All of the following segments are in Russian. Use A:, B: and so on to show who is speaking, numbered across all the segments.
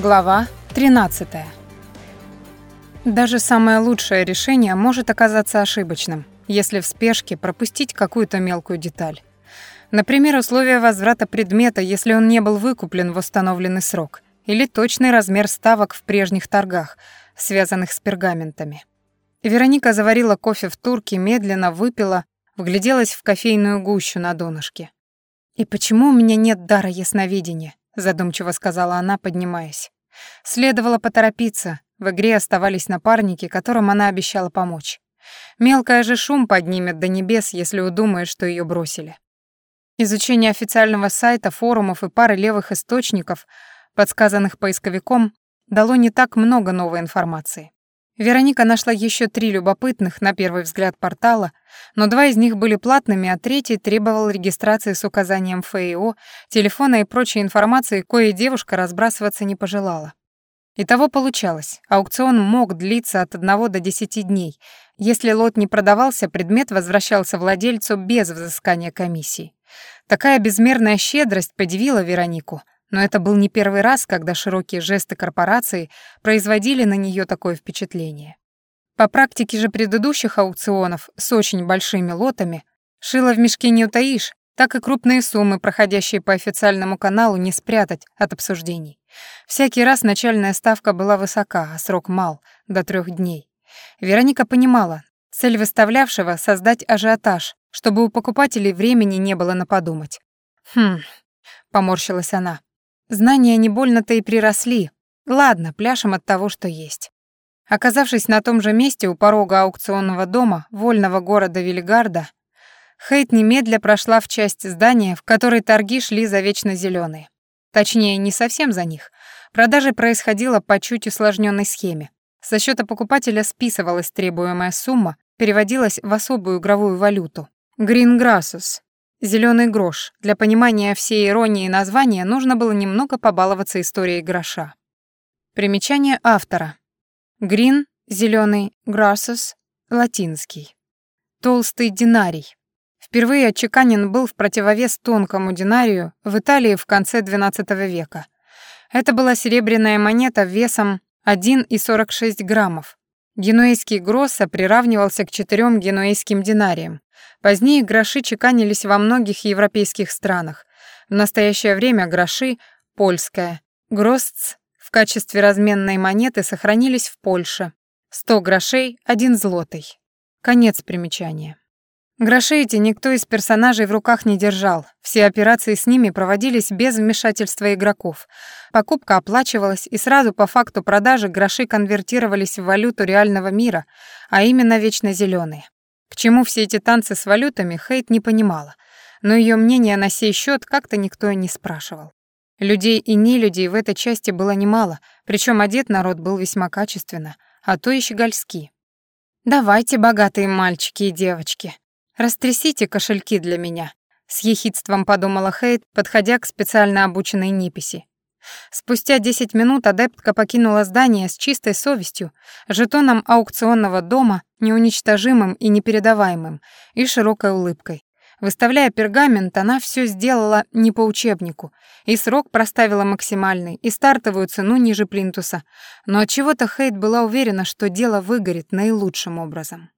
A: Глава 13. Даже самое лучшее решение может оказаться ошибочным, если в спешке пропустить какую-то мелкую деталь. Например, условия возврата предмета, если он не был выкуплен в установленный срок, или точный размер ставок в прежних торгах, связанных с пергаментами. Вероника заварила кофе в турке, медленно выпила, вгляделась в кофейную гущу на донышке. «И почему у меня нет дара ясновидения?» Задумчиво сказала она, поднимаясь. Следовало поторопиться. В игре оставались напарники, которым она обещала помочь. Мелкая же шум поднимет до небес, если удумает, что ее бросили. Изучение официального сайта, форумов и пары левых источников, подсказанных поисковиком, дало не так много новой информации. Вероника нашла еще три любопытных, на первый взгляд, портала, но два из них были платными, а третий требовал регистрации с указанием ФИО, телефона и прочей информации, кое девушка разбрасываться не пожелала. Итого получалось, аукцион мог длиться от 1 до 10 дней. Если лот не продавался, предмет возвращался владельцу без взыскания комиссии. Такая безмерная щедрость подивила Веронику, но это был не первый раз, когда широкие жесты корпорации производили на нее такое впечатление. По практике же предыдущих аукционов с очень большими лотами шило в мешке не утаишь, так и крупные суммы, проходящие по официальному каналу, не спрятать от обсуждений. Всякий раз начальная ставка была высока, а срок мал, до трех дней. Вероника понимала, цель выставлявшего — создать ажиотаж, чтобы у покупателей времени не было на подумать. «Хм...» — поморщилась она. Знания не больно-то и приросли. Ладно, пляшем от того, что есть. Оказавшись на том же месте у порога аукционного дома вольного города Вильгарда, Хейт немедля прошла в часть здания, в которой торги шли за вечно зеленые. Точнее, не совсем за них. Продажа происходила по чуть усложненной схеме. Со счета покупателя списывалась требуемая сумма, переводилась в особую игровую валюту. Гринграссус Зеленый грош. Для понимания всей иронии названия нужно было немного побаловаться историей гроша. Примечание автора. Грин — зеленый, грассус — латинский. Толстый динарий. Впервые отчеканен был в противовес тонкому динарию в Италии в конце XII века. Это была серебряная монета весом 1,46 граммов. Генуэзский гросса приравнивался к четырем генуэзским динариям, Позднее гроши чеканились во многих европейских странах. В настоящее время гроши, польская, гросц в качестве разменной монеты сохранились в Польше. 100 грошей — один злотый. Конец примечания. Гроши эти никто из персонажей в руках не держал. Все операции с ними проводились без вмешательства игроков. Покупка оплачивалась, и сразу по факту продажи гроши конвертировались в валюту реального мира, а именно вечно зеленые. К чему все эти танцы с валютами, Хейт не понимала, но ее мнение на сей счет как-то никто и не спрашивал. Людей и нелюдей в этой части было немало, причем одет народ был весьма качественно, а то и щегольски. «Давайте, богатые мальчики и девочки, растрясите кошельки для меня», с ехидством подумала Хейт, подходя к специально обученной Ниписи. Спустя 10 минут адептка покинула здание с чистой совестью, жетоном аукционного дома, неуничтожимым и непередаваемым, и широкой улыбкой. Выставляя пергамент, она все сделала не по учебнику, и срок проставила максимальный, и стартовую цену ниже плинтуса, но от чего то Хейт была уверена, что дело выгорит наилучшим образом.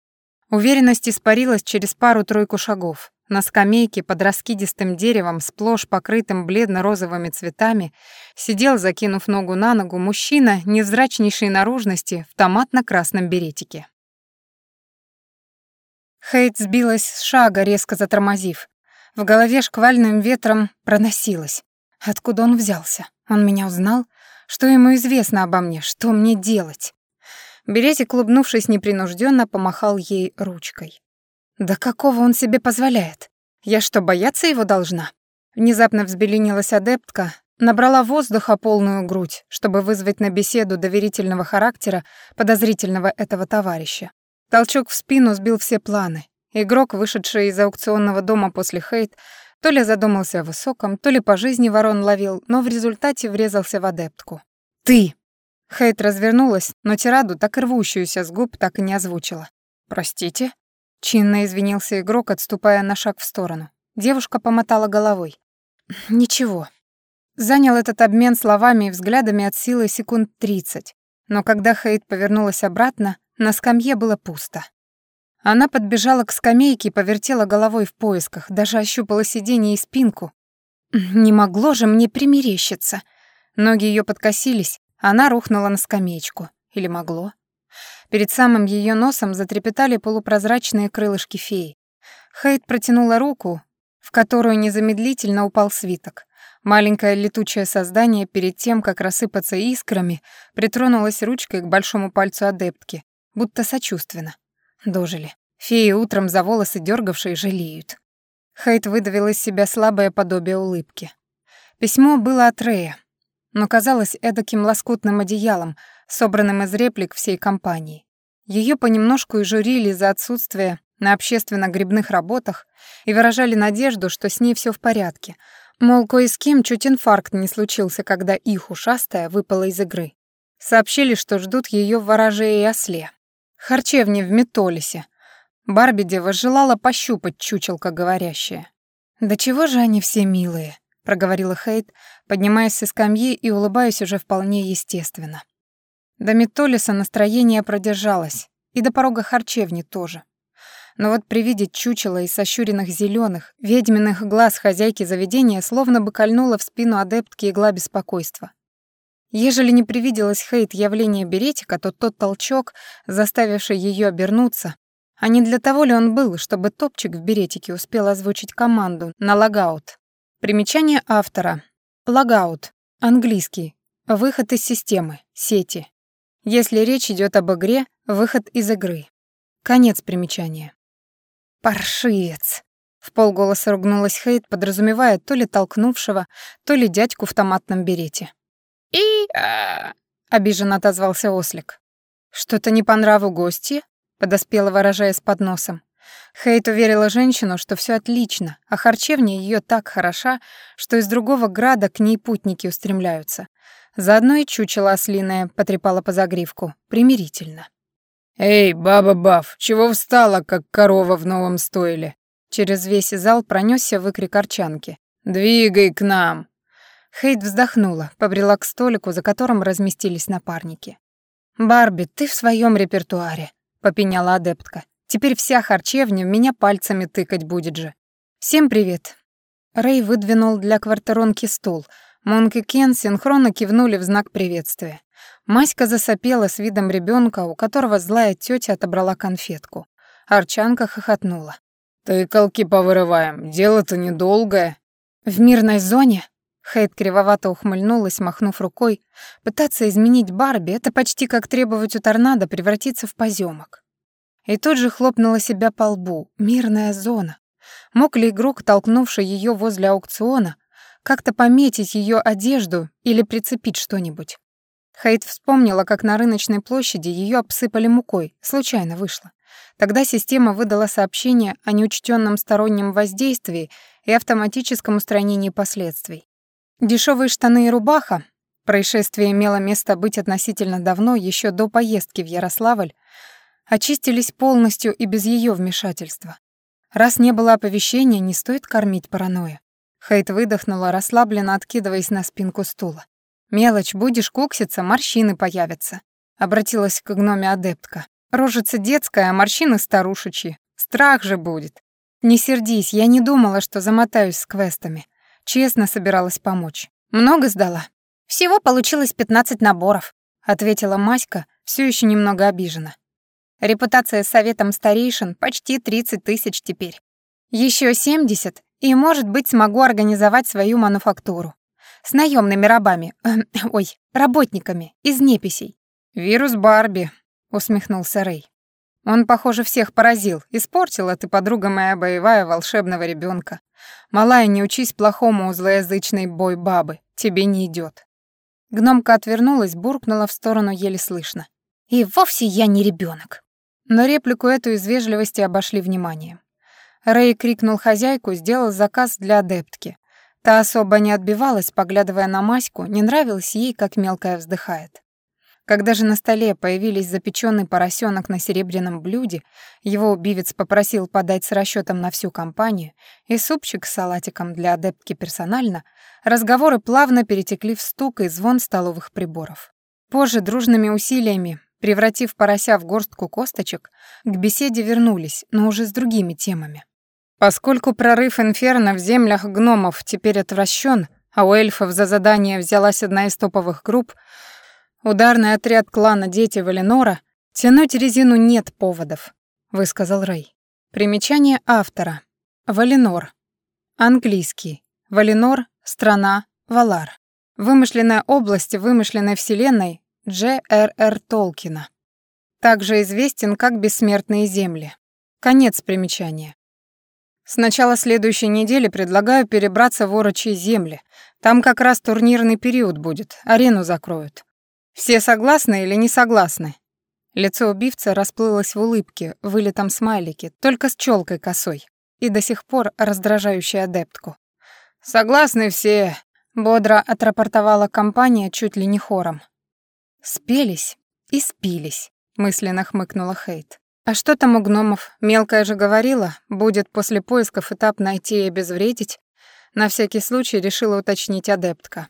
A: Уверенность испарилась через пару-тройку шагов. На скамейке под раскидистым деревом, сплошь покрытым бледно-розовыми цветами, сидел, закинув ногу на ногу, мужчина невзрачнейшей наружности в томатно-красном беретике. Хейт сбилась с шага, резко затормозив. В голове шквальным ветром проносилась. Откуда он взялся? Он меня узнал? Что ему известно обо мне? Что мне делать? Беретик, улыбнувшись непринужденно, помахал ей ручкой. «Да какого он себе позволяет? Я что, бояться его должна?» Внезапно взбеленилась адептка, набрала воздуха полную грудь, чтобы вызвать на беседу доверительного характера подозрительного этого товарища. Толчок в спину сбил все планы. Игрок, вышедший из аукционного дома после хейт, то ли задумался о высоком, то ли по жизни ворон ловил, но в результате врезался в адептку. «Ты!» Хейт развернулась, но тираду, так рвущуюся с губ, так и не озвучила. «Простите?» Чинно извинился игрок, отступая на шаг в сторону. Девушка помотала головой. «Ничего». Занял этот обмен словами и взглядами от силы секунд тридцать, но когда Хейт повернулась обратно, на скамье было пусто. Она подбежала к скамейке и повертела головой в поисках, даже ощупала сиденье и спинку. Не могло же мне примерещиться. Ноги ее подкосились, она рухнула на скамеечку. Или могло? Перед самым ее носом затрепетали полупрозрачные крылышки феи. Хейт протянула руку, в которую незамедлительно упал свиток. Маленькое летучее создание перед тем, как рассыпаться искрами, притронулось ручкой к большому пальцу адептки, будто сочувственно. Дожили. Феи утром за волосы дергавшие жалеют. Хейт выдавил из себя слабое подобие улыбки. Письмо было от Рея, но казалось эдаким лоскутным одеялом, собранным из реплик всей компании. Ее понемножку и журили за отсутствие на общественно-грибных работах и выражали надежду, что с ней все в порядке. Мол, кое с кем чуть инфаркт не случился, когда их ушастая выпала из игры. Сообщили, что ждут ее в вороже и осле. Харчевни в Метолисе. Барби дева желала пощупать чучелка говорящее. «Да чего же они все милые?» — проговорила Хейт, поднимаясь со скамьи и улыбаясь уже вполне естественно. До Метолиса настроение продержалось, и до порога харчевни тоже. Но вот при виде чучела и сощуренных зеленых, ведьминых глаз хозяйки заведения словно бы кольнула в спину адептки игла беспокойства. Ежели не привиделось Хейт явление Беретика, то тот толчок, заставивший ее обернуться, а не для того ли он был, чтобы топчик в беретике успел озвучить команду на логаут. Примечание автора. Логаут. Английский. Выход из системы, сети. Если речь идет об игре, выход из игры. Конец примечания. «Паршивец!» — в полголоса ругнулась Хейт, подразумевая то ли толкнувшего, то ли дядьку в томатном берете.
B: «И...» а,
A: обиженно отозвался ослик. «Что-то не по нраву гости?» — подоспела, выражаясь под носом. Хейт уверила женщину, что все отлично, а харчевня ее так хороша, что из другого града к ней путники устремляются. Заодно и чучело ослиное потрепала по загривку, примирительно.
C: «Эй, баба Баф, чего встала, как корова в новом стойле?»
A: Через весь зал пронесся выкрик арчанки.
C: «Двигай к нам!»
A: Хейт вздохнула, побрела к столику, за которым разместились напарники. «Барби, ты в своем репертуаре», — попеняла адептка. «Теперь вся харчевня меня пальцами тыкать будет же. Всем привет». Рэй выдвинул для квартиронки стул. Монк и Кен синхронно кивнули в знак приветствия. Маська засопела с видом ребенка, у которого злая тетя отобрала конфетку. Арчанка хохотнула.
C: «Тыкалки повырываем, дело-то недолгое».
A: «В мирной зоне?» Хейт кривовато ухмыльнулась, махнув рукой. «Пытаться изменить Барби — это почти как требовать у торнадо превратиться в поземок». И тут же хлопнула себя по лбу. «Мирная зона». Мог ли игрок, толкнувший ее возле аукциона, как-то пометить ее одежду или прицепить что-нибудь? Хейт вспомнила, как на рыночной площади ее обсыпали мукой, случайно вышло. Тогда система выдала сообщение о неучтенном стороннем воздействии и автоматическом устранении последствий. Дешевые штаны и рубаха, происшествие имело место быть относительно давно, еще до поездки в Ярославль, очистились полностью и без ее вмешательства. Раз не было оповещения, не стоит кормить паранойю. Хейт выдохнула, расслабленно откидываясь на спинку стула. «Мелочь, будешь кукситься, морщины появятся», — обратилась к гноме адептка. «Рожица детская, а морщины старушечьи. Страх же будет. Не сердись, я не думала, что замотаюсь с квестами. Честно собиралась помочь. Много сдала?» «Всего получилось 15 наборов», — ответила Маська, все еще немного обижена. «Репутация с советом старейшин почти 30 тысяч теперь. Еще 70, и, может быть, смогу организовать свою мануфактуру с наемными рабами, ой, работниками из неписей.
C: «Вирус Барби», — усмехнулся Рэй. «Он, похоже, всех поразил. Испортила ты, подруга моя боевая, волшебного ребенка. Малая, не учись плохому у злоязычной бой-бабы. Тебе не идет.
A: Гномка отвернулась, буркнула в сторону еле слышно. «И вовсе я не ребенок. Но реплику эту из вежливости обошли вниманием. Рэй крикнул хозяйку, сделал заказ для адептки. Та особо не отбивалась, поглядывая на Маську, не нравилось ей, как мелкая вздыхает. Когда же на столе появились запеченный поросенок на серебряном блюде, его убивец попросил подать с расчетом на всю компанию и супчик с салатиком для адептки персонально, разговоры плавно перетекли в стук и звон столовых приборов. Позже дружными усилиями, превратив порося в горстку косточек, к беседе вернулись, но уже с другими темами. Поскольку прорыв инферно в землях гномов теперь отвращен, а у эльфов за задание взялась одна из топовых групп — Ударный отряд клана «Дети Валенора» тянуть резину нет поводов, высказал Рэй. Примечание автора. Валенор. Английский. Валенор — страна, Валар. Вымышленная область вымышленной вселенной Дж.Р.Р. Толкина. Также известен как «Бессмертные земли». Конец примечания. С начала следующей недели предлагаю перебраться в Орочьи земли. Там как раз турнирный период будет, арену закроют. «Все согласны или не согласны?» Лицо убивца расплылось в улыбке, вылетом смайлике, только с челкой косой, и до сих пор раздражающей адептку. «Согласны все», — бодро отрапортовала компания чуть ли не хором. «Спелись и спились», — мысленно хмыкнула Хейт. «А что там у гномов? Мелкая же говорила, будет после поисков этап найти и обезвредить?» На всякий случай решила уточнить адептка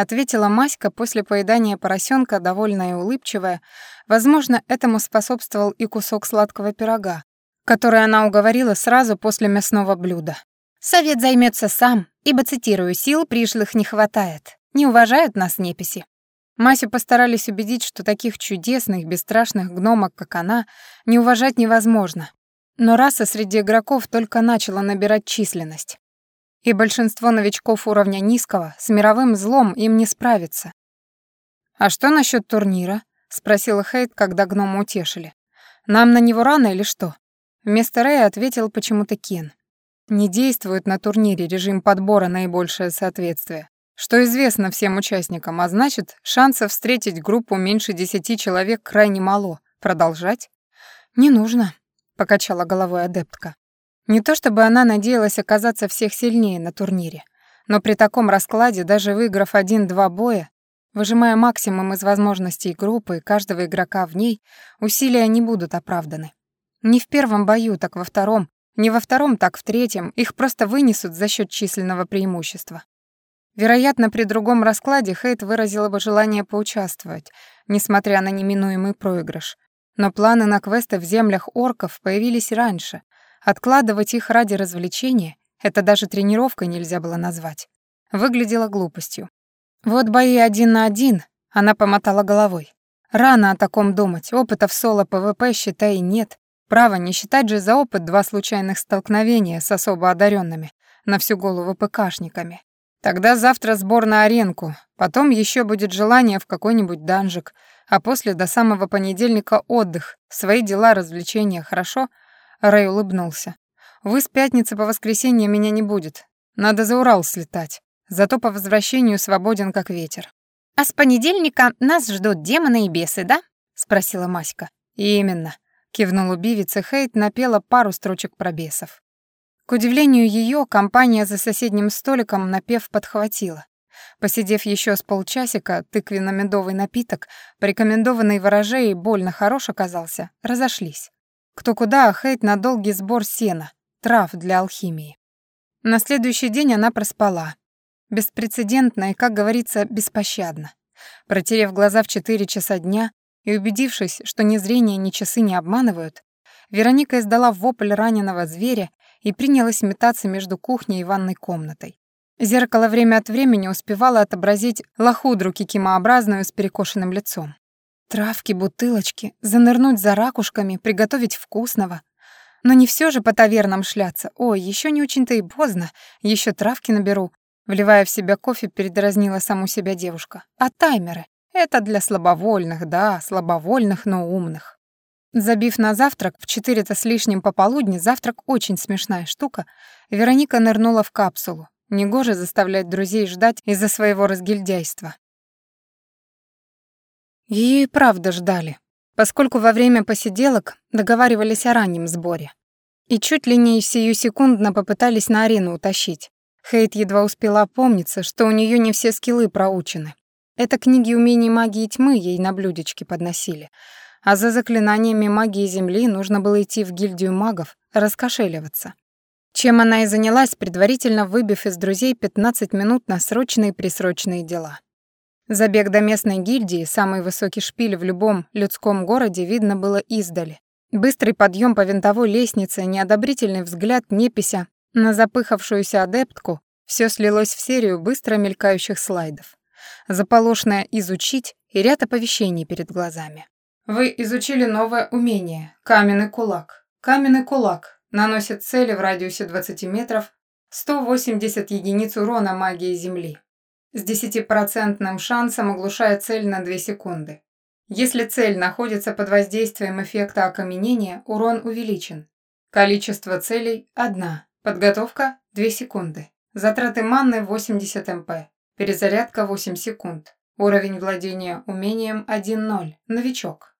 A: ответила Маська после поедания поросенка, довольная и улыбчивая. Возможно, этому способствовал и кусок сладкого пирога, который она уговорила сразу после мясного блюда. «Совет займется сам, ибо, цитирую, сил пришлых не хватает. Не уважают нас неписи». Масю постарались убедить, что таких чудесных, бесстрашных гномок, как она, не уважать невозможно. Но раса среди игроков только начала набирать численность и большинство новичков уровня низкого с мировым злом им не справится. «А что насчет турнира?» — спросила Хейт, когда гнома утешили. «Нам на него рано или что?» Вместо Рэя ответил почему-то Кен. «Не действует на турнире режим подбора наибольшее соответствие, что известно всем участникам, а значит, шансов встретить группу меньше десяти человек крайне мало. Продолжать?» «Не нужно», — покачала головой адептка. Не то чтобы она надеялась оказаться всех сильнее на турнире, но при таком раскладе, даже выиграв один-два боя, выжимая максимум из возможностей группы и каждого игрока в ней, усилия не будут оправданы. Не в первом бою, так во втором, не во втором, так в третьем, их просто вынесут за счет численного преимущества. Вероятно, при другом раскладе Хейт выразила бы желание поучаствовать, несмотря на неминуемый проигрыш. Но планы на квесты в землях орков появились раньше, Откладывать их ради развлечения — это даже тренировкой нельзя было назвать. Выглядело глупостью. Вот бои один на один, она помотала головой. Рано о таком думать, опыта в соло-ПВП, считай, нет. Право, не считать же за опыт два случайных столкновения с особо одаренными на всю голову ПКшниками. Тогда завтра сбор на аренку, потом еще будет желание в какой-нибудь данжик, а после до самого понедельника отдых, свои дела, развлечения, хорошо — Рэй улыбнулся. «Вы с пятницы по воскресенье меня не будет. Надо за Урал слетать. Зато по возвращению свободен как ветер».
B: «А с понедельника нас ждут демоны и бесы, да?» — спросила Маська.
A: «Именно», — кивнул убивец, и Хейт напела пару строчек про бесов. К удивлению ее, компания за соседним столиком напев подхватила. Посидев еще с полчасика, тыквенно-медовый напиток, порекомендованный ворожей больно хорош оказался, разошлись. Кто куда, а Хейт на долгий сбор сена, трав для алхимии. На следующий день она проспала. Беспрецедентно и, как говорится, беспощадно. Протерев глаза в 4 часа дня и убедившись, что ни зрение, ни часы не обманывают, Вероника издала вопль раненого зверя и принялась метаться между кухней и ванной комнатой. Зеркало время от времени успевало отобразить лохудру кикимообразную с перекошенным лицом. Травки, бутылочки, занырнуть за ракушками, приготовить вкусного. Но не все же по тавернам шляться. Ой, еще не очень-то и поздно, еще травки наберу. Вливая в себя кофе, передразнила саму себя девушка. А таймеры? Это для слабовольных, да, слабовольных, но умных. Забив на завтрак, в четыре-то с лишним пополудни, завтрак очень смешная штука, Вероника нырнула в капсулу. Негоже заставлять друзей ждать из-за своего разгильдяйства. Ее и правда ждали, поскольку во время посиделок договаривались о раннем сборе. И чуть ли не сиюсекундно попытались на арену утащить. Хейт едва успела опомниться, что у нее не все скиллы проучены. Это книги умений магии тьмы ей на блюдечке подносили. А за заклинаниями магии Земли нужно было идти в гильдию магов, раскошеливаться. Чем она и занялась, предварительно выбив из друзей 15 минут на срочные-присрочные дела. Забег до местной гильдии, самый высокий шпиль в любом людском городе, видно было издали. Быстрый подъем по винтовой лестнице, неодобрительный взгляд непися на запыхавшуюся адептку, все слилось в серию быстро мелькающих слайдов. Заполошное «изучить» и ряд оповещений перед глазами. Вы изучили новое умение «Каменный кулак». Каменный кулак наносит цели в радиусе 20 метров 180 единиц урона магии Земли. С 10% шансом оглушая цель на 2 секунды. Если цель находится под воздействием эффекта окаменения, урон увеличен. Количество целей – 1. Подготовка – 2 секунды. Затраты манны 80 МП. Перезарядка 8 секунд. Уровень владения умением 1.0. Новичок.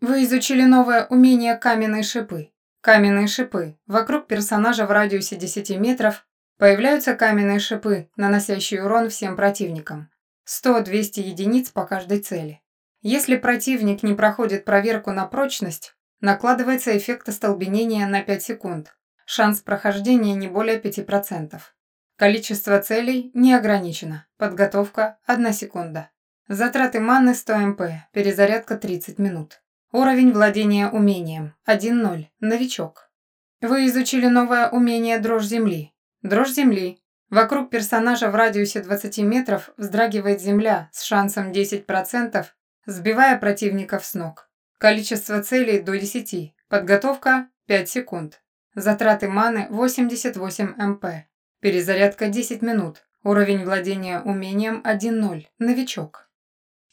A: Вы изучили новое умение каменные шипы. Каменные шипы. Вокруг персонажа в радиусе 10 метров появляются каменные шипы, наносящие урон всем противникам. 100-200 единиц по каждой цели. Если противник не проходит проверку на прочность, накладывается эффект остолбенения на 5 секунд. Шанс прохождения не более 5%. Количество целей не ограничено. Подготовка – 1 секунда. Затраты маны 100 МП, перезарядка 30 минут. Уровень владения умением – 1.0, новичок. Вы изучили новое умение «Дрожь земли». Дрожь земли. Вокруг персонажа в радиусе 20 метров вздрагивает земля с шансом 10%, сбивая противников с ног. Количество целей до 10. Подготовка – 5 секунд. Затраты маны 88 МП. Перезарядка 10 минут. Уровень владения умением 1.0. Новичок.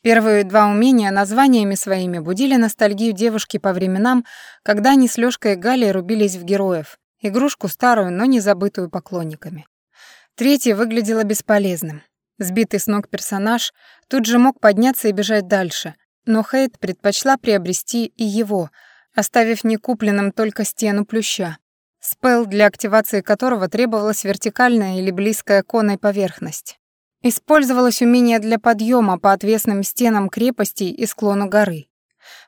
A: Первые два умения названиями своими будили ностальгию девушки по временам, когда они с Лёшкой и Галей рубились в героев, игрушку старую, но не забытую поклонниками. Третье выглядело бесполезным. Сбитый с ног персонаж тут же мог подняться и бежать дальше, но Хейт предпочла приобрести и его, оставив некупленным только стену плюща спел для активации которого требовалась вертикальная или близкая к конной поверхность. Использовалось умение для подъема по отвесным стенам крепостей и склону горы.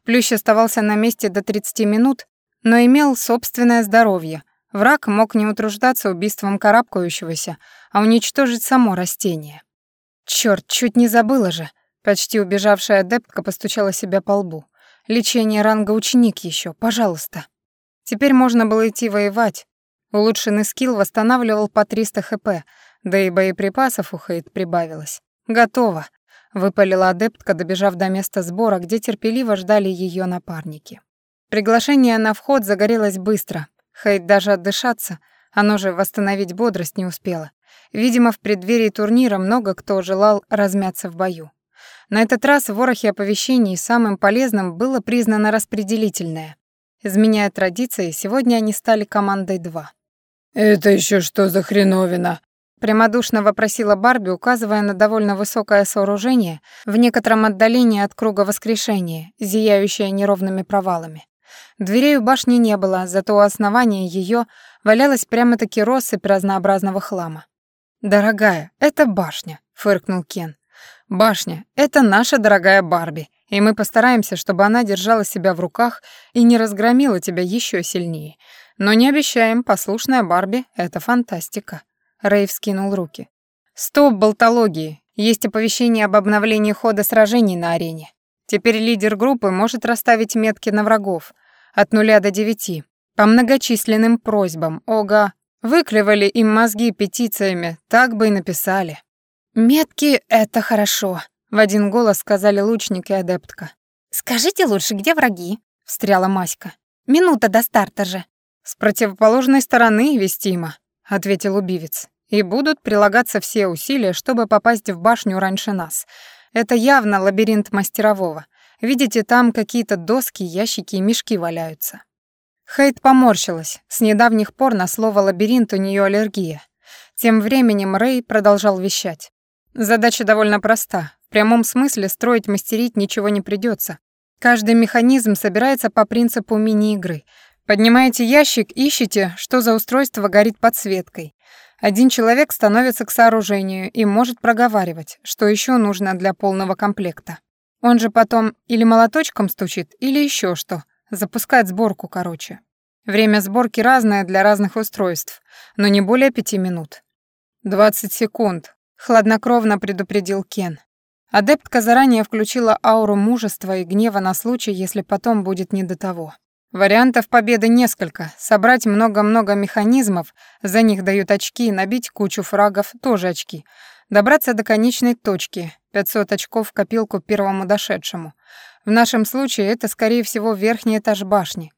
A: Плющ оставался на месте до 30 минут, но имел собственное здоровье. Враг мог не утруждаться убийством карабкающегося, а уничтожить само растение. Чёрт, чуть не забыла же. Почти убежавшая адептка постучала себя по лбу. Лечение ранга ученик еще, пожалуйста. Теперь можно было идти воевать. Улучшенный скилл восстанавливал по 300 хп, да и боеприпасов у Хейт прибавилось. «Готово», — выпалила адептка, добежав до места сбора, где терпеливо ждали ее напарники. Приглашение на вход загорелось быстро. Хейт даже отдышаться, оно же восстановить бодрость не успела. Видимо, в преддверии турнира много кто желал размяться в бою. На этот раз в ворохе оповещений самым полезным было признано распределительное. Изменяя традиции, сегодня они стали командой 2.
D: «Это еще что за хреновина?»
A: Прямодушно вопросила Барби, указывая на довольно высокое сооружение в некотором отдалении от круга воскрешения, зияющее неровными провалами. Дверей у башни не было, зато у основания ее валялась прямо-таки россыпь разнообразного хлама. «Дорогая, это башня», — фыркнул Кен. «Башня — это наша дорогая Барби, и мы постараемся, чтобы она держала себя в руках и не разгромила тебя еще сильнее. Но не обещаем, послушная Барби — это фантастика». Рейв скинул руки. «Стоп болтологии. Есть оповещение об обновлении хода сражений на арене. Теперь лидер группы может расставить метки на врагов от нуля до девяти по многочисленным просьбам. Ога, выклевали им мозги петициями, так бы и написали».
B: «Метки — это хорошо»,
A: в один голос сказали лучник и адептка.
B: «Скажите лучше, где враги?»
A: — встряла Маська.
B: «Минута до старта же».
A: «С противоположной стороны, вестимо», — ответил убивец. «И будут прилагаться все усилия, чтобы попасть в башню раньше нас. Это явно лабиринт мастерового. Видите, там какие-то доски, ящики и мешки валяются». Хейт поморщилась. С недавних пор на слово «лабиринт» у нее аллергия. Тем временем Рэй продолжал вещать. Задача довольно проста. В прямом смысле строить, мастерить ничего не придется. Каждый механизм собирается по принципу мини-игры. Поднимаете ящик, ищете, что за устройство горит подсветкой. Один человек становится к сооружению и может проговаривать, что еще нужно для полного комплекта. Он же потом или молоточком стучит, или еще что. Запускает сборку, короче. Время сборки разное для разных устройств, но не более пяти минут. «Двадцать секунд», — хладнокровно предупредил Кен. Адептка заранее включила ауру мужества и гнева на случай, если потом будет не до того. Вариантов победы несколько. Собрать много-много механизмов, за них дают очки, набить кучу фрагов, тоже очки. Добраться до конечной точки, 500 очков в копилку первому дошедшему. В нашем случае это, скорее всего, верхний этаж башни.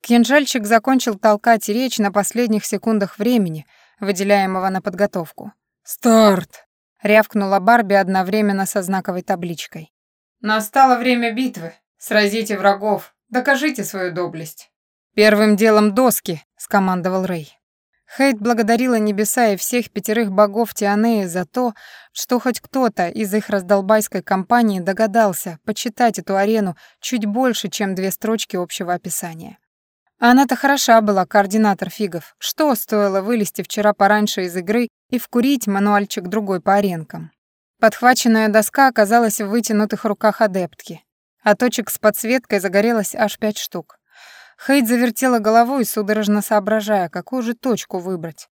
A: Кинжальчик закончил толкать речь на последних секундах времени, выделяемого на подготовку. «Старт!» — рявкнула Барби одновременно со знаковой табличкой. «Настало время битвы. Сразите врагов. Докажите свою доблесть. Первым делом доски, скомандовал Рэй. Хейт благодарила небеса и всех пятерых богов Тианеи за то, что хоть кто-то из их раздолбайской компании догадался почитать эту арену чуть больше, чем две строчки общего описания. Она-то хороша была, координатор фигов. Что стоило вылезти вчера пораньше из игры и вкурить мануальчик другой по аренкам? Подхваченная доска оказалась в вытянутых руках адептки а точек с подсветкой загорелось аж пять штук. Хейт завертела головой, судорожно соображая, какую же точку выбрать.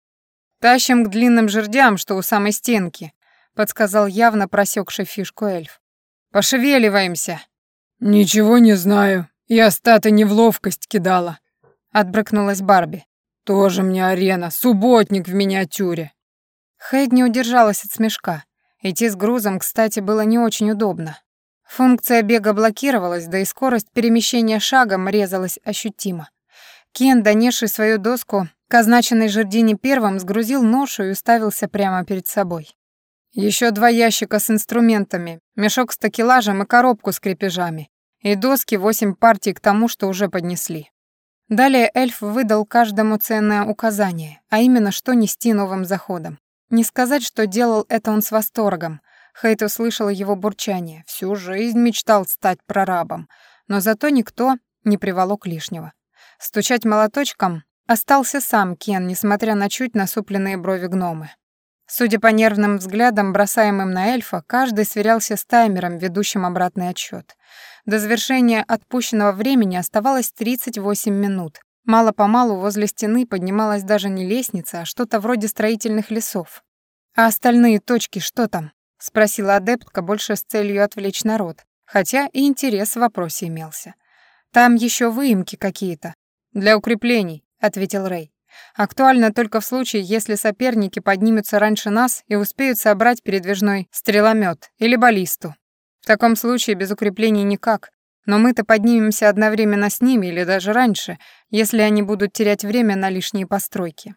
A: «Тащим к длинным жердям, что у самой стенки», — подсказал явно просекший фишку эльф. «Пошевеливаемся».
D: «Ничего не знаю. Я статы не в ловкость кидала», — отбрыкнулась Барби. «Тоже мне арена, субботник в миниатюре».
A: Хейд не удержалась от смешка. Идти с грузом, кстати, было не очень удобно. Функция бега блокировалась, да и скорость перемещения шагом резалась ощутимо. Кен, донесший свою доску к означенной жердине первым, сгрузил ношу и уставился прямо перед собой. Еще два ящика с инструментами, мешок с такелажем и коробку с крепежами. И доски восемь партий к тому, что уже поднесли. Далее эльф выдал каждому ценное указание, а именно, что нести новым заходом. Не сказать, что делал это он с восторгом, Хейт услышала его бурчание. Всю жизнь мечтал стать прорабом, но зато никто не приволок лишнего. Стучать молоточком остался сам Кен, несмотря на чуть насупленные брови гномы. Судя по нервным взглядам, бросаемым на эльфа, каждый сверялся с таймером, ведущим обратный отсчет. До завершения отпущенного времени оставалось 38 минут. Мало-помалу возле стены поднималась даже не лестница, а что-то вроде строительных лесов. А остальные точки что там? — спросила адептка больше с целью отвлечь народ, хотя и интерес в вопросе имелся. «Там еще выемки какие-то». «Для укреплений», — ответил Рэй. «Актуально только в случае, если соперники поднимутся раньше нас и успеют собрать передвижной стреломет или баллисту. В таком случае без укреплений никак, но мы-то поднимемся одновременно с ними или даже раньше, если они будут терять время на лишние постройки».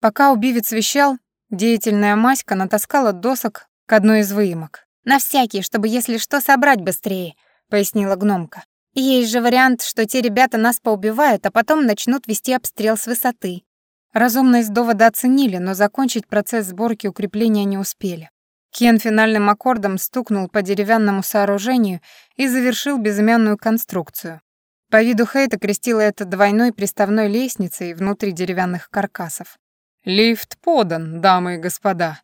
A: Пока убивец вещал, деятельная маська натаскала досок к одной из выемок.
B: «На всякий, чтобы, если что, собрать быстрее», — пояснила гномка. «Есть же вариант, что те ребята нас поубивают, а потом начнут вести обстрел с высоты».
A: Разумность довода оценили, но закончить процесс сборки укрепления не успели. Кен финальным аккордом стукнул по деревянному сооружению и завершил безымянную конструкцию. По виду Хейта крестила это двойной приставной лестницей внутри деревянных каркасов. «Лифт подан, дамы и господа»,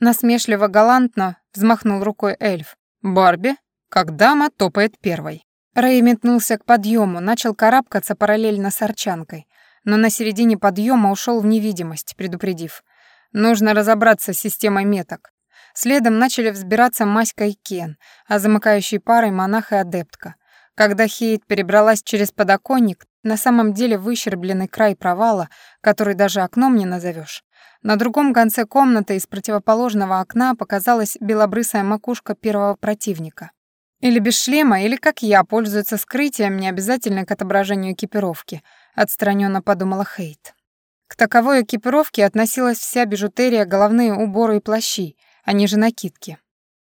A: Насмешливо галантно взмахнул рукой эльф. «Барби, как дама топает первой». Рэй метнулся к подъему, начал карабкаться параллельно с арчанкой, но на середине подъема ушел в невидимость, предупредив. Нужно разобраться с системой меток. Следом начали взбираться Маська и Кен, а замыкающей парой монах и адептка. Когда Хейт перебралась через подоконник, на самом деле выщербленный край провала, который даже окном не назовешь, на другом конце комнаты из противоположного окна показалась белобрысая макушка первого противника. Или без шлема, или, как я, пользуется скрытием, не обязательно к отображению экипировки, отстраненно подумала Хейт. К таковой экипировке относилась вся бижутерия, головные уборы и плащи, а не же накидки.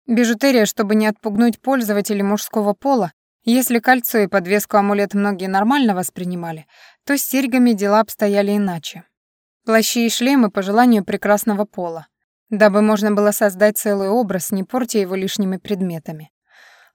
A: Бижутерия, чтобы не отпугнуть пользователей мужского пола, если кольцо и подвеску амулет многие нормально воспринимали, то с серьгами дела обстояли иначе. Плащи и шлемы по желанию прекрасного пола, дабы можно было создать целый образ, не портя его лишними предметами.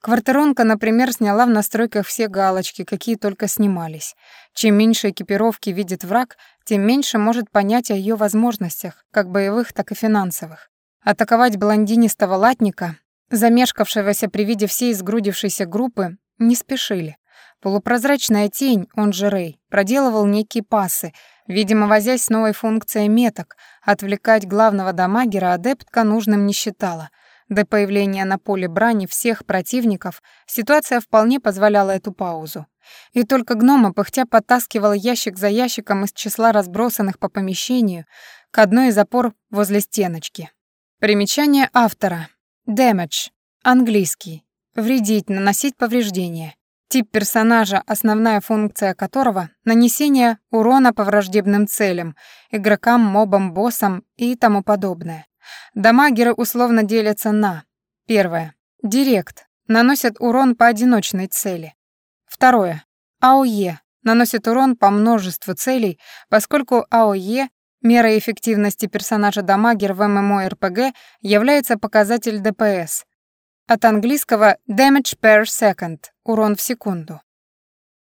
A: Квартиронка, например, сняла в настройках все галочки, какие только снимались. Чем меньше экипировки видит враг, тем меньше может понять о ее возможностях, как боевых, так и финансовых. Атаковать блондинистого латника, замешкавшегося при виде всей сгрудившейся группы, не спешили. Полупрозрачная тень, он же Рэй, проделывал некие пасы, видимо, возясь с новой функцией меток. Отвлекать главного дамагера адептка нужным не считала. До появления на поле брани всех противников ситуация вполне позволяла эту паузу. И только гнома пыхтя подтаскивала ящик за ящиком из числа разбросанных по помещению к одной из опор возле стеночки. Примечание автора. Damage. Английский. Вредить, наносить повреждения. Тип персонажа, основная функция которого — нанесение урона по враждебным целям, игрокам, мобам, боссам и тому подобное. Дамагеры условно делятся на Первое. Директ. Наносят урон по одиночной цели. Второе. АОЕ. Наносит урон по множеству целей, поскольку АОЕ Мера эффективности персонажа дамагер в ММО-РПГ является показатель ДПС, от английского damage per second — урон в секунду.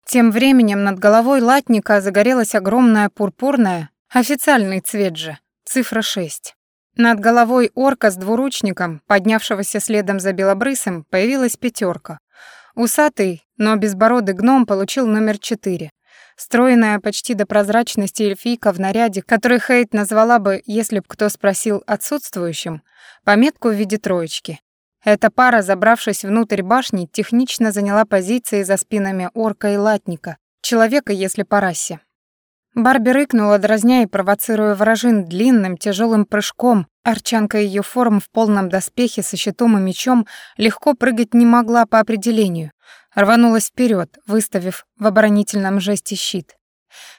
A: Тем временем над головой латника загорелась огромная пурпурная, официальный цвет же, цифра 6. Над головой орка с двуручником, поднявшегося следом за белобрысым, появилась пятерка. Усатый, но безбородый гном получил номер 4. Стройная почти до прозрачности эльфийка в наряде, который Хейт назвала бы, если б кто спросил отсутствующим, пометку в виде троечки. Эта пара, забравшись внутрь башни, технично заняла позиции за спинами орка и латника, человека, если по расе. Барби рыкнула, дразня и провоцируя вражин длинным, тяжелым прыжком. Арчанка ее форм в полном доспехе со щитом и мечом легко прыгать не могла по определению. Рванулась вперед, выставив в оборонительном жесте щит.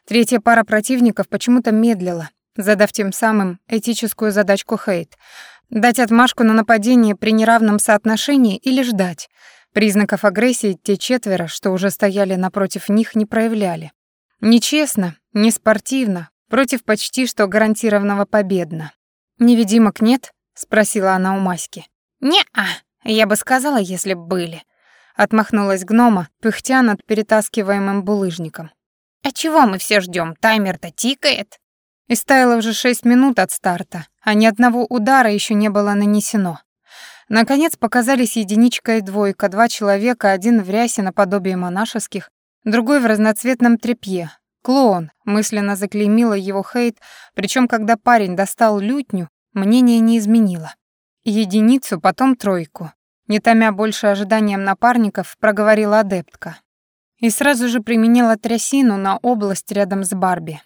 A: Третья пара противников почему-то медлила, задав тем самым этическую задачку Хейт — Дать отмашку на нападение при неравном соотношении или ждать? Признаков агрессии те четверо, что уже стояли напротив них, не проявляли. Нечестно, не спортивно, против почти что гарантированного победно. «Невидимок нет?» — спросила она у Маськи.
B: «Не-а, я бы сказала, если б были», — отмахнулась гнома, пыхтя над перетаскиваемым булыжником. «А чего мы все ждем? Таймер-то тикает».
A: И стояло уже шесть минут от старта, а ни одного удара еще не было нанесено. Наконец показались единичка и двойка, два человека, один в рясе наподобие монашеских, другой в разноцветном тряпье. Клоун, мысленно заклеймила его Хейт, причем когда парень достал лютню, мнение не изменило. Единицу, потом тройку. Не томя больше ожиданием напарников, проговорила адептка. И сразу же применила трясину на область рядом с Барби.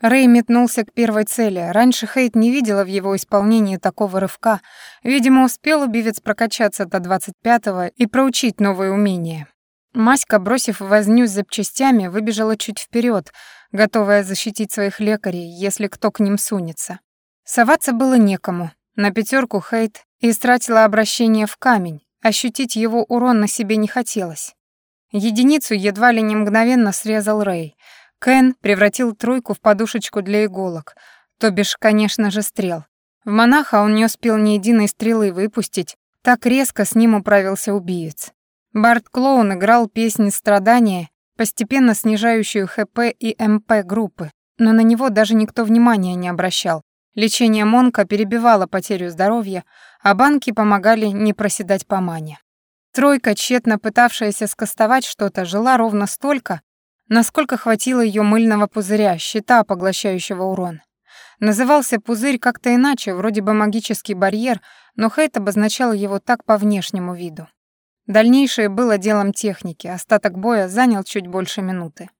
A: Рэй метнулся к первой цели. Раньше Хейт не видела в его исполнении такого рывка. Видимо, успел убивец прокачаться до 25-го и проучить новые умения. Маська, бросив возню с запчастями, выбежала чуть вперед, готовая защитить своих лекарей, если кто к ним сунется. Соваться было некому. На пятерку Хейт истратила обращение в камень. Ощутить его урон на себе не хотелось. Единицу едва ли не мгновенно срезал Рэй — Кен превратил тройку в подушечку для иголок, то бишь, конечно же, стрел. В монаха он не успел ни единой стрелы выпустить, так резко с ним управился убиец. Барт Клоун играл песни страдания, постепенно снижающую ХП и МП группы, но на него даже никто внимания не обращал. Лечение Монка перебивало потерю здоровья, а банки помогали не проседать по мане. Тройка, тщетно пытавшаяся скостовать что-то, жила ровно столько, насколько хватило ее мыльного пузыря, щита, поглощающего урон. Назывался пузырь как-то иначе, вроде бы магический барьер, но Хейт обозначал его так по внешнему виду. Дальнейшее было делом техники, остаток боя занял чуть больше минуты.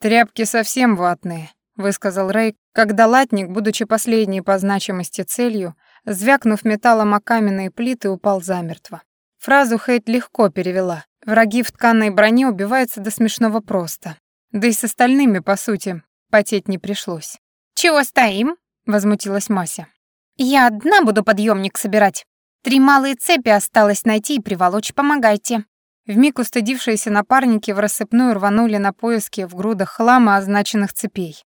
A: «Тряпки совсем ватные», — высказал Рэй, когда латник, будучи последней по значимости целью, звякнув металлом о каменные плиты, упал замертво. Фразу Хейт легко перевела. Враги в тканой броне убиваются до смешного просто. Да и с остальными, по сути, потеть не пришлось.
B: «Чего стоим?»
A: — возмутилась Мася.
B: «Я одна буду подъемник собирать. Три малые цепи осталось найти и приволочь, помогайте».
A: Вмиг устыдившиеся напарники в рассыпную рванули на поиски в грудах хлама означенных цепей.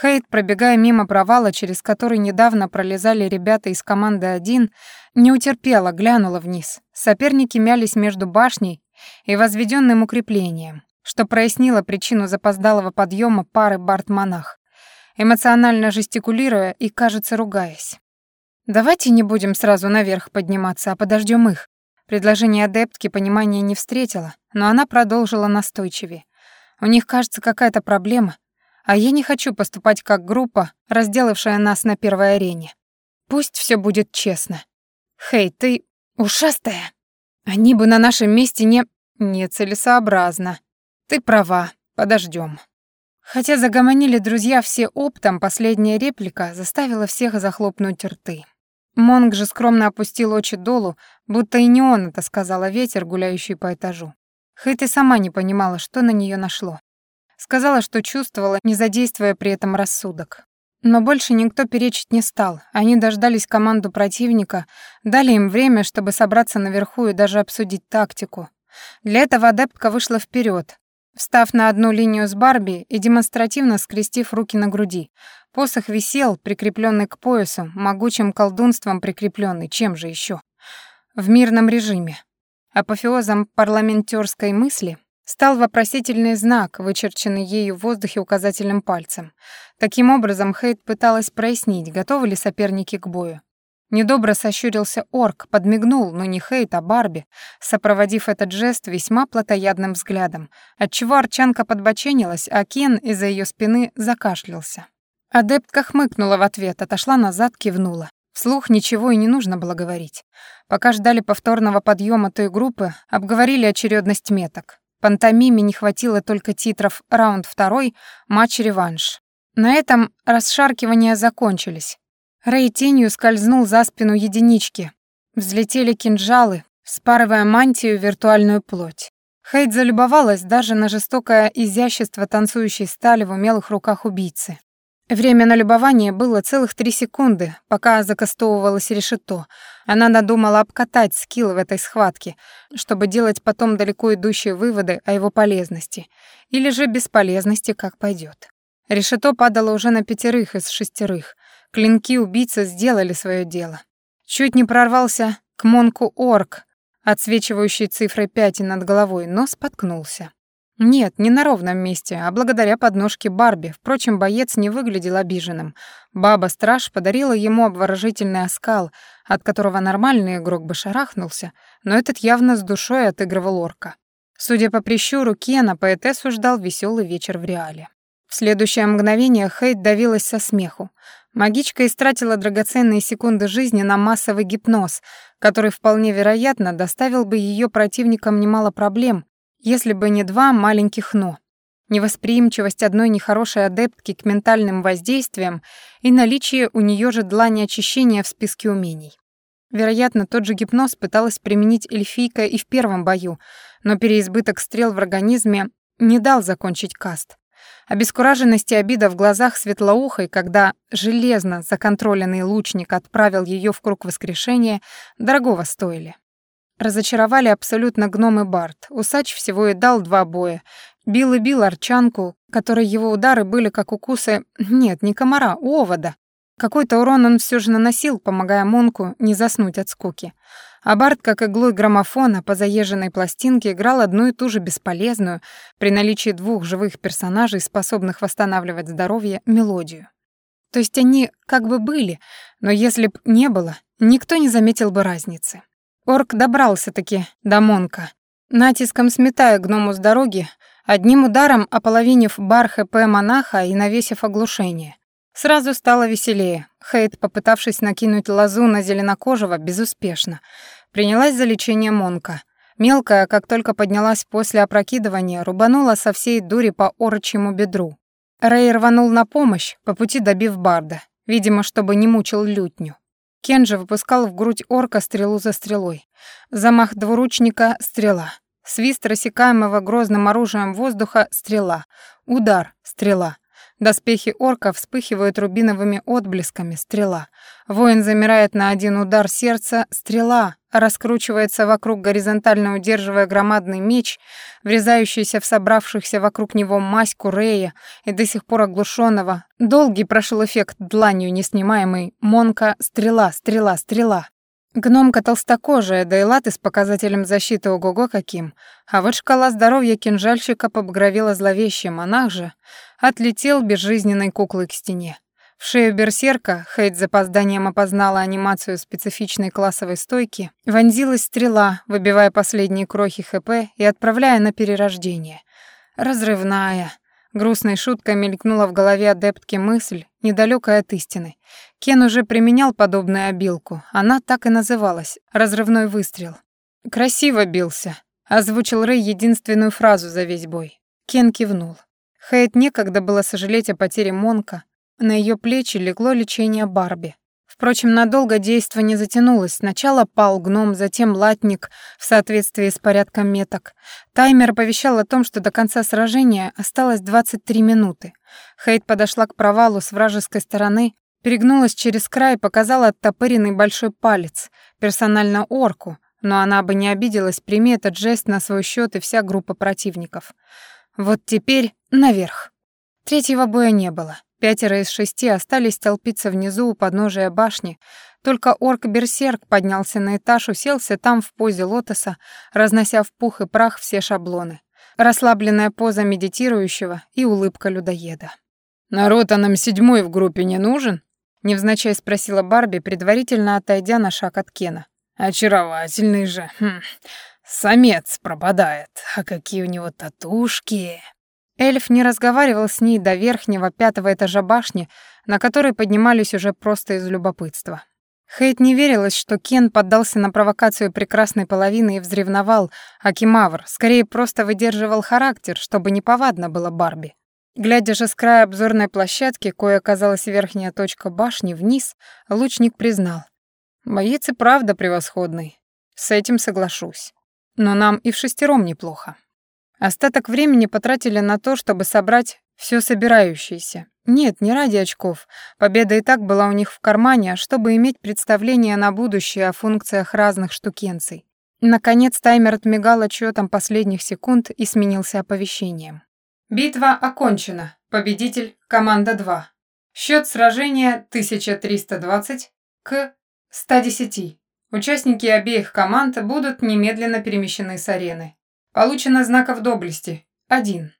A: Хейт, пробегая мимо провала, через который недавно пролезали ребята из команды 1, не утерпела, глянула вниз. Соперники мялись между башней и возведенным укреплением, что прояснило причину запоздалого подъема пары Барт-монах, эмоционально жестикулируя и, кажется, ругаясь. «Давайте не будем сразу наверх подниматься, а подождем их». Предложение адептки понимания не встретила, но она продолжила настойчивее. «У них, кажется, какая-то проблема, а я не хочу поступать как группа, разделавшая нас на первой арене. Пусть все будет честно. Хей, ты ушастая. Они бы на нашем месте не... Нецелесообразно. Ты права, подождем. Хотя загомонили друзья все оптом, последняя реплика заставила всех захлопнуть рты. Монг же скромно опустил очи долу, будто и не он это сказал, а ветер, гуляющий по этажу. Хоть и сама не понимала, что на нее нашло. Сказала, что чувствовала, не задействуя при этом рассудок. Но больше никто перечить не стал. Они дождались команду противника, дали им время, чтобы собраться наверху и даже обсудить тактику. Для этого адептка вышла вперед, встав на одну линию с Барби и демонстративно скрестив руки на груди. Посох висел, прикрепленный к поясу, могучим колдунством прикрепленный, чем же еще? В мирном режиме. Апофеозом парламентерской мысли Стал вопросительный знак, вычерченный ею в воздухе указательным пальцем. Таким образом, Хейт пыталась прояснить, готовы ли соперники к бою. Недобро сощурился орк, подмигнул, но не Хейт, а Барби, сопроводив этот жест весьма плотоядным взглядом, отчего арчанка подбоченилась, а Кен из-за ее спины закашлялся. Адептка хмыкнула в ответ, отошла назад, кивнула. Вслух ничего и не нужно было говорить. Пока ждали повторного подъема той группы, обговорили очередность меток. Пантомиме не хватило только титров «Раунд второй», «Матч-реванш». На этом расшаркивания закончились. Рэй тенью скользнул за спину единички. Взлетели кинжалы, спарывая мантию виртуальную плоть. Хейт залюбовалась даже на жестокое изящество танцующей стали в умелых руках убийцы. Время на любование было целых три секунды, пока закастовывалось решето. Она надумала обкатать скилл в этой схватке, чтобы делать потом далеко идущие выводы о его полезности. Или же бесполезности, как пойдет. Решето падало уже на пятерых из шестерых. Клинки убийцы сделали свое дело. Чуть не прорвался к Монку Орк, отсвечивающий цифрой 5 над головой, но споткнулся. Нет, не на ровном месте, а благодаря подножке Барби. Впрочем, боец не выглядел обиженным. Баба-страж подарила ему обворожительный оскал, от которого нормальный игрок бы шарахнулся, но этот явно с душой отыгрывал орка. Судя по прищуру Кена, поэтессу ждал веселый вечер в реале. В следующее мгновение Хейт давилась со смеху. Магичка истратила драгоценные секунды жизни на массовый гипноз, который вполне вероятно доставил бы ее противникам немало проблем, если бы не два маленьких «но». Невосприимчивость одной нехорошей адептки к ментальным воздействиям и наличие у нее же длани очищения в списке умений. Вероятно, тот же гипноз пыталась применить эльфийка и в первом бою, но переизбыток стрел в организме не дал закончить каст. Обескураженность и обида в глазах светлоухой, когда железно законтроленный лучник отправил ее в круг воскрешения, дорогого стоили. Разочаровали абсолютно гном и Барт. Усач всего и дал два боя. Бил и бил арчанку, которой его удары были как укусы... Нет, не комара, овода. Какой-то урон он все же наносил, помогая Монку не заснуть от скуки. А Барт, как иглой граммофона по заезженной пластинке, играл одну и ту же бесполезную, при наличии двух живых персонажей, способных восстанавливать здоровье, мелодию. То есть они как бы были, но если б не было, никто не заметил бы разницы. Орк добрался-таки до Монка. Натиском сметая гному с дороги, одним ударом ополовинив бар ХП монаха и навесив оглушение. Сразу стало веселее. Хейт, попытавшись накинуть лозу на зеленокожего, безуспешно. Принялась за лечение Монка. Мелкая, как только поднялась после опрокидывания, рубанула со всей дури по орочьему бедру. Рэй рванул на помощь, по пути добив Барда, видимо, чтобы не мучил лютню. Кенджи выпускал в грудь орка стрелу за стрелой. Замах двуручника — стрела. Свист рассекаемого грозным оружием воздуха — стрела. Удар — стрела. Доспехи орка вспыхивают рубиновыми отблесками — стрела. Воин замирает на один удар сердца — стрела. раскручивается вокруг, горизонтально удерживая громадный меч, врезающийся в собравшихся вокруг него мазь Курея и до сих пор оглушенного. Долгий прошел эффект дланью неснимаемый. Монка «Стрела, стрела, стрела». Гномка толстокожая, да и латы с показателем защиты ого-го каким. А вот шкала здоровья кинжальщика побагровела зловеще, монах же отлетел безжизненной куклой к стене. В шею берсерка, Хейт запозданием опознала анимацию специфичной классовой стойки, вонзилась стрела, выбивая последние крохи ХП и отправляя на перерождение. Разрывная. Грустной шуткой мелькнула в голове адептки мысль, недалекая от истины. Кен уже применял подобную обилку. Она так и называлась — разрывной выстрел. «Красиво бился», — озвучил Рэй единственную фразу за весь бой. Кен кивнул. Хейт некогда было сожалеть о потере Монка. На ее плечи легло лечение Барби. Впрочем, надолго действо не затянулось. Сначала пал гном, затем латник в соответствии с порядком меток. Таймер оповещал о том, что до конца сражения осталось 23 минуты. Хейт подошла к провалу с вражеской стороны, перегнулась через край и показала оттопыренный большой палец, персонально орку, но она бы не обиделась, прими этот жест на свой счет и вся группа противников. Вот теперь наверх. Третьего боя не было. Пятеро из шести остались толпиться внизу у подножия башни. Только орк-берсерк поднялся на этаж, уселся там в позе лотоса, разнося в пух и прах все шаблоны. Расслабленная поза медитирующего и улыбка людоеда.
D: «Народ, а нам седьмой в группе не нужен?»
A: Невзначай спросила Барби, предварительно отойдя на шаг от Кена.
D: «Очаровательный же. Хм. Самец пропадает. А какие у него татушки!»
A: Эльф не разговаривал с ней до верхнего пятого этажа башни, на который поднимались уже просто из любопытства. Хейт не верилось, что Кен поддался на провокацию прекрасной половины и взревновал, а Кимавр скорее просто выдерживал характер, чтобы неповадно было Барби. Глядя же с края обзорной площадки, кое оказалась верхняя точка башни, вниз, лучник признал. «Боец правда превосходный. С этим соглашусь. Но нам и в шестером неплохо». Остаток времени потратили на то, чтобы собрать все собирающееся. Нет, не ради очков. Победа и так была у них в кармане, а чтобы иметь представление на будущее о функциях разных штукенций. Наконец таймер отмигал отчетом последних секунд и сменился оповещением. Битва окончена. Победитель команда 2. Счет сражения 1320 к 110. Участники обеих команд будут немедленно перемещены с арены. Получено знаков доблести. Один.